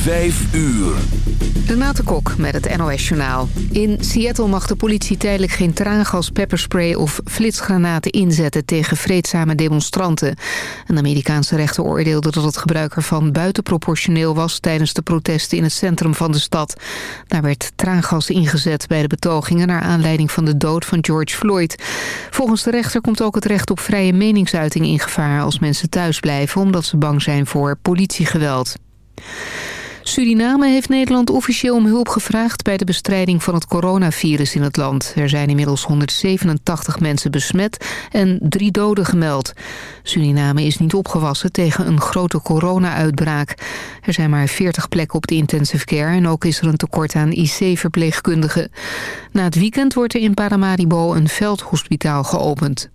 Vijf uur. Renate Kok met het NOS Journaal. In Seattle mag de politie tijdelijk geen traangas, pepperspray of flitsgranaten inzetten tegen vreedzame demonstranten. Een Amerikaanse rechter oordeelde dat het gebruik ervan buitenproportioneel was tijdens de protesten in het centrum van de stad. Daar werd traangas ingezet bij de betogingen naar aanleiding van de dood van George Floyd. Volgens de rechter komt ook het recht op vrije meningsuiting in gevaar als mensen thuis blijven omdat ze bang zijn voor politiegeweld. Suriname heeft Nederland officieel om hulp gevraagd bij de bestrijding van het coronavirus in het land. Er zijn inmiddels 187 mensen besmet en drie doden gemeld. Suriname is niet opgewassen tegen een grote corona-uitbraak. Er zijn maar 40 plekken op de intensive care en ook is er een tekort aan IC-verpleegkundigen. Na het weekend wordt er in Paramaribo een veldhospitaal geopend.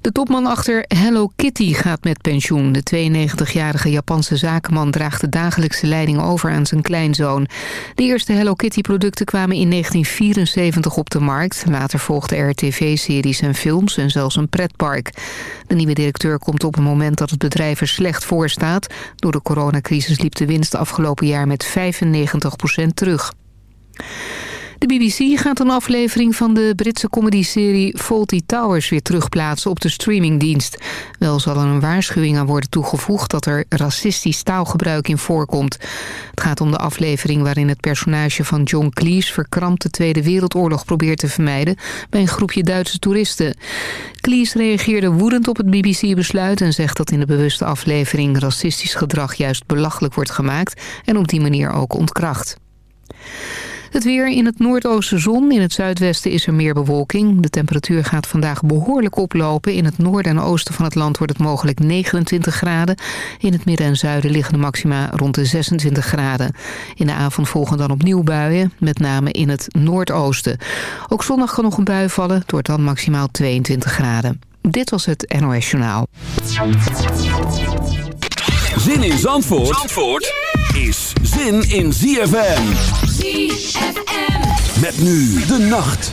De topman achter Hello Kitty gaat met pensioen. De 92-jarige Japanse zakenman draagt de dagelijkse leiding over aan zijn kleinzoon. De eerste Hello Kitty-producten kwamen in 1974 op de markt. Later volgden er tv-series en films en zelfs een pretpark. De nieuwe directeur komt op een moment dat het bedrijf er slecht voor staat. Door de coronacrisis liep de winst afgelopen jaar met 95% terug. De BBC gaat een aflevering van de Britse comedyserie Faulty Towers weer terugplaatsen op de streamingdienst. Wel zal er een waarschuwing aan worden toegevoegd dat er racistisch taalgebruik in voorkomt. Het gaat om de aflevering waarin het personage van John Cleese verkrampt de Tweede Wereldoorlog probeert te vermijden bij een groepje Duitse toeristen. Cleese reageerde woedend op het BBC-besluit en zegt dat in de bewuste aflevering racistisch gedrag juist belachelijk wordt gemaakt en op die manier ook ontkracht. Het weer in het noordoosten zon. In het zuidwesten is er meer bewolking. De temperatuur gaat vandaag behoorlijk oplopen. In het noorden en oosten van het land wordt het mogelijk 29 graden. In het midden en zuiden liggen de maxima rond de 26 graden. In de avond volgen dan opnieuw buien, met name in het noordoosten. Ook zondag kan nog een bui vallen. Het wordt dan maximaal 22 graden. Dit was het NOS Journaal. Zin in Zandvoort, Zandvoort is zin in ZFM. Met nu de nacht.